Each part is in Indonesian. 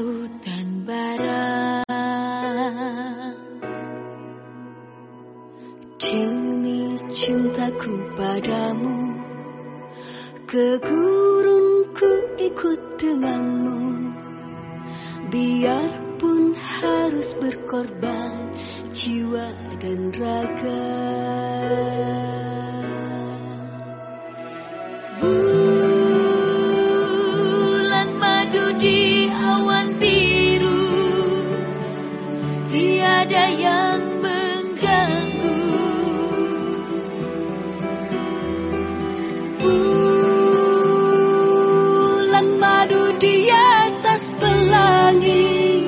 Lautan bara Demi cintaku padamu. Ke gurun ku ikut denganmu. Biarpun harus berkorban jiwa dan raga Tiada yang mengganggu. Bulan madu di atas pelangi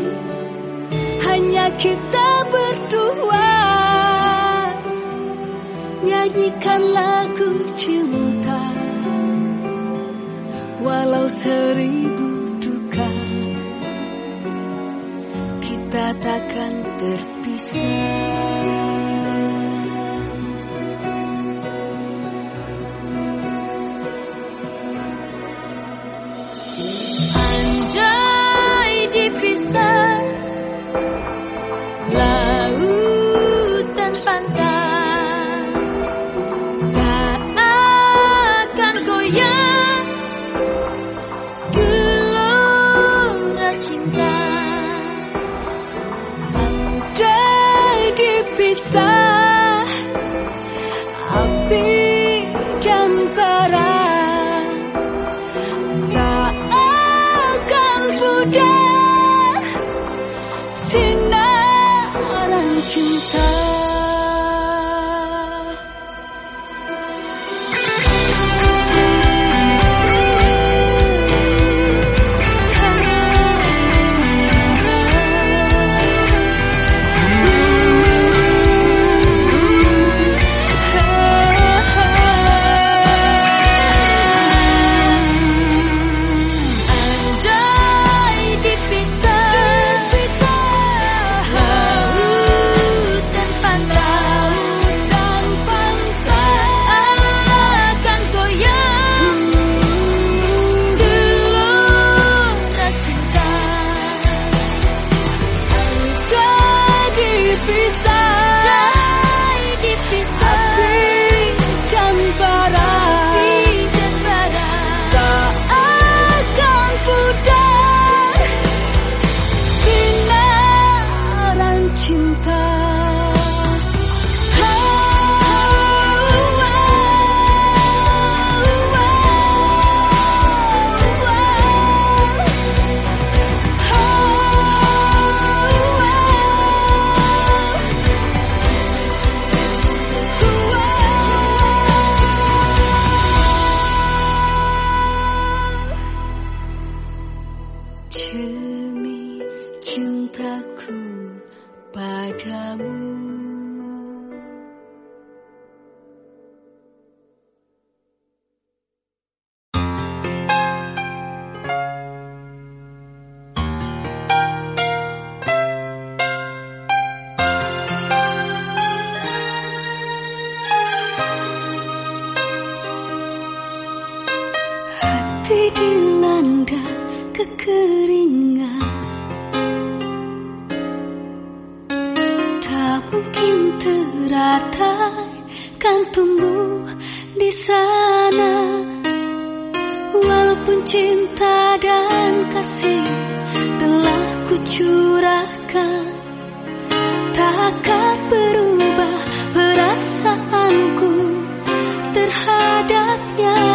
Hanya kita berdua. Nyanyikan lagu cinta. Walau seribu duka Kita takkan 心。Mungkin teratai kan tumbuh di sana. Walaupun cinta dan kasih telah kucurahkan Takkan berubah perasaanku terhadapnya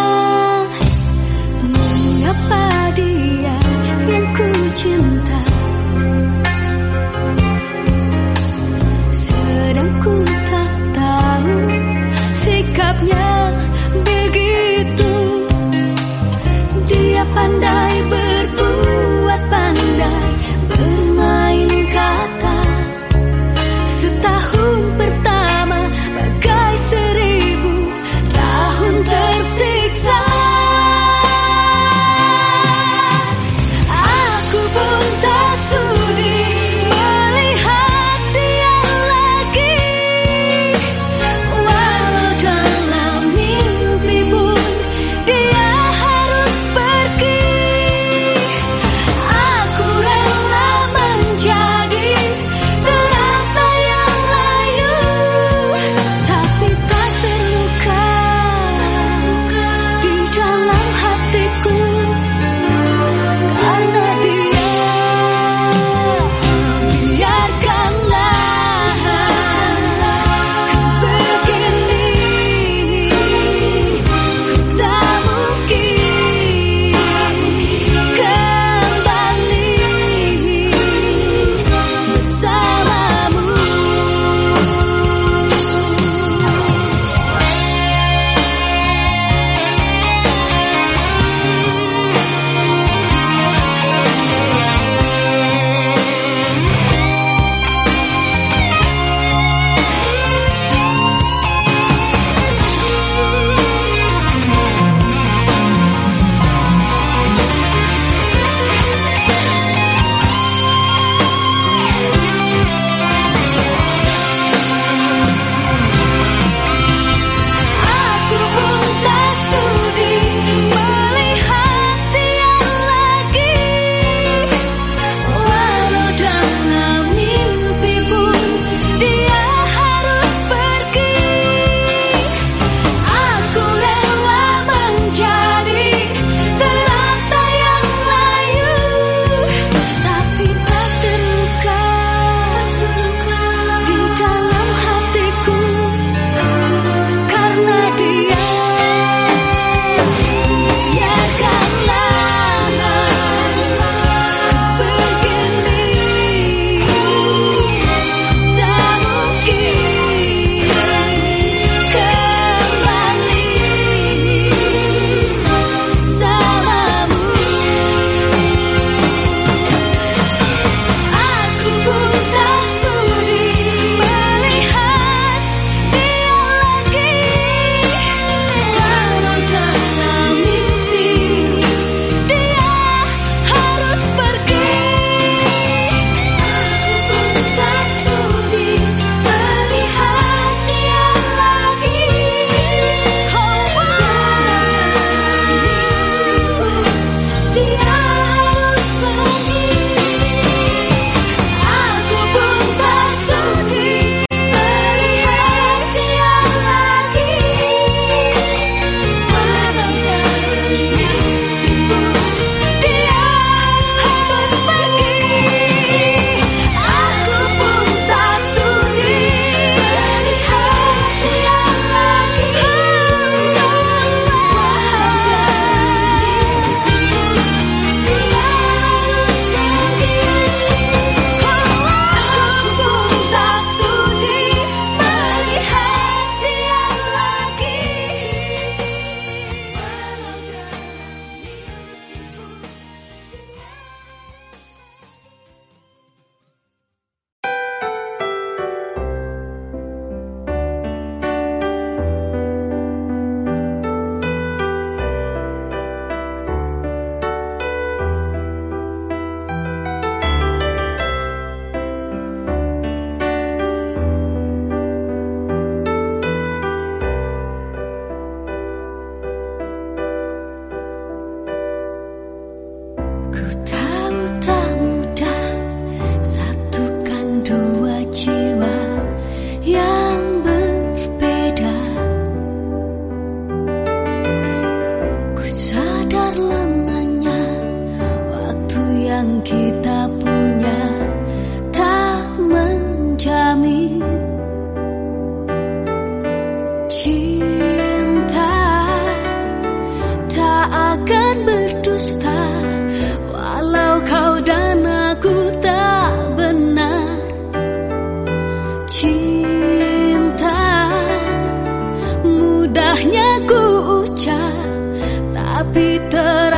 habitará.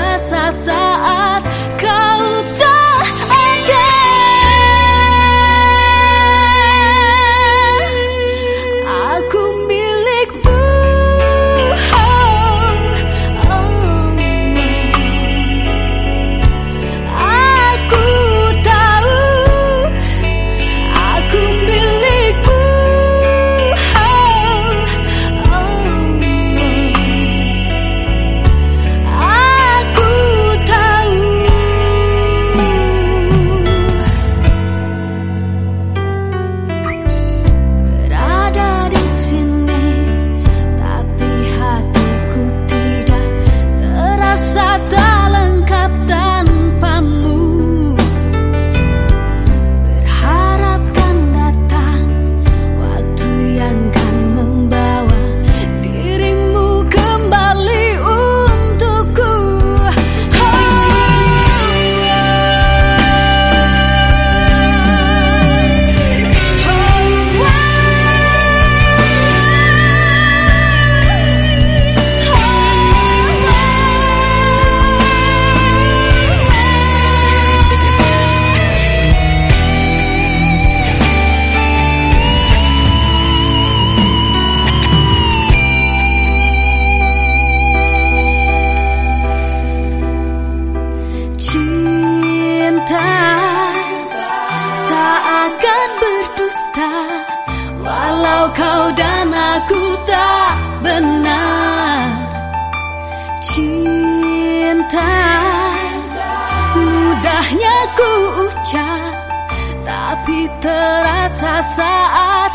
Terasa saat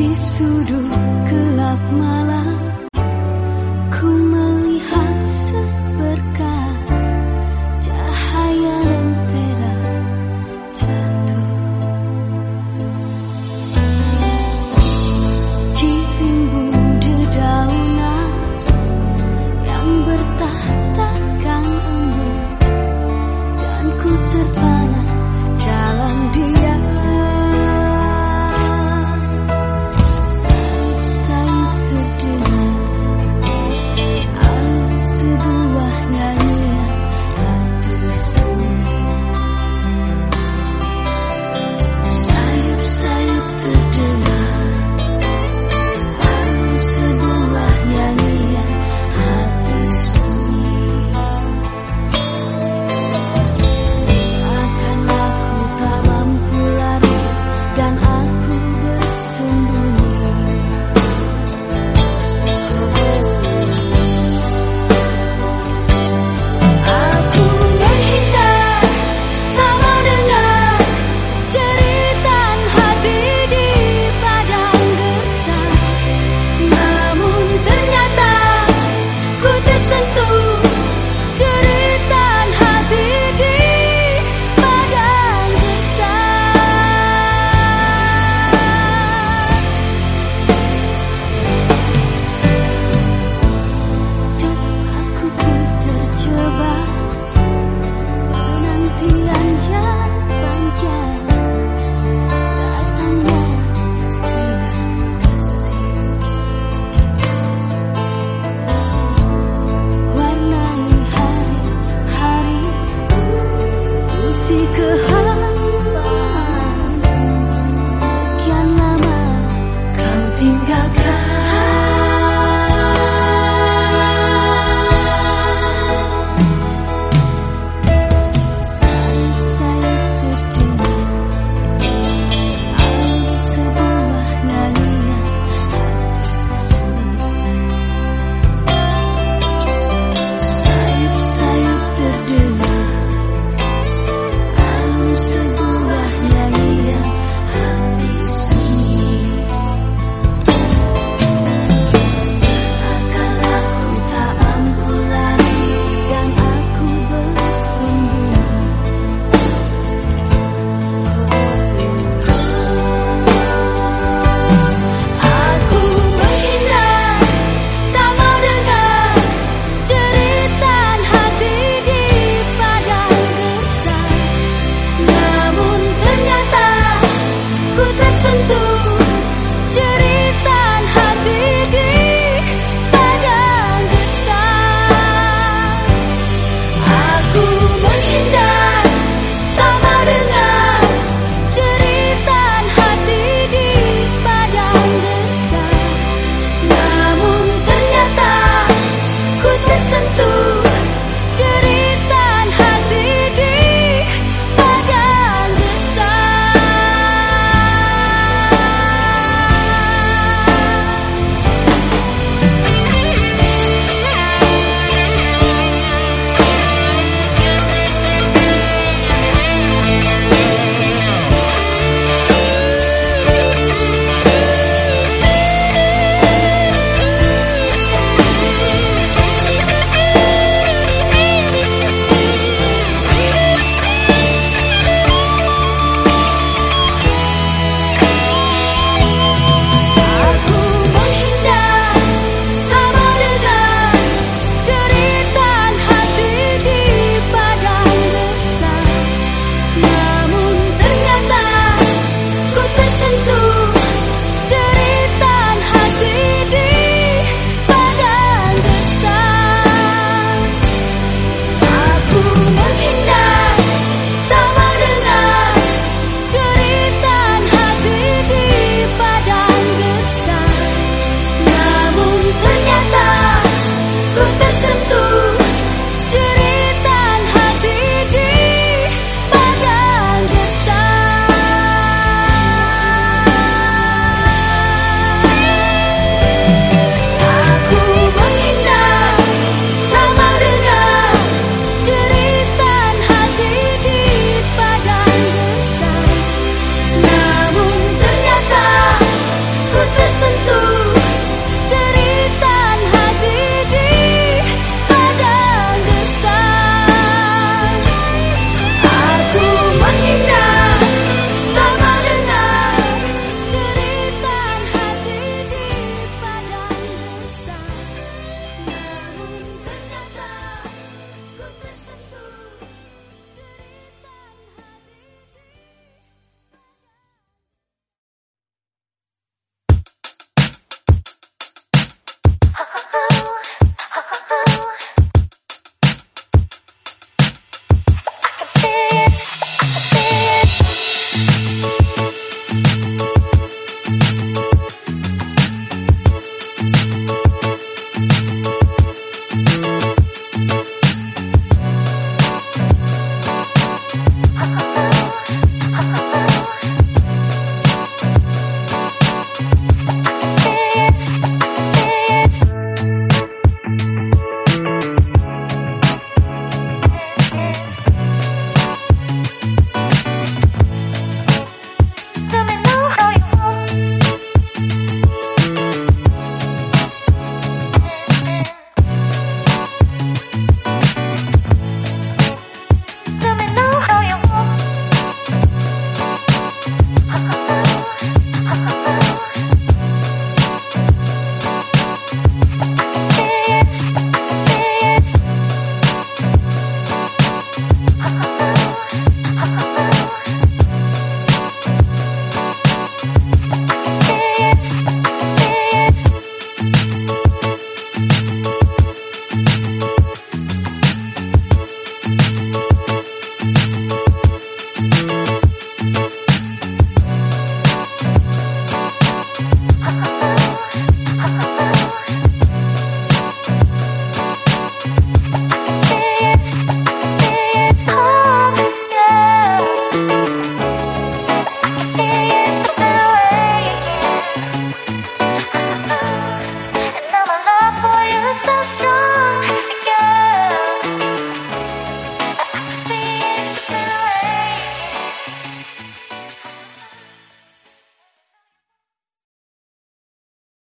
di sudut gelap malam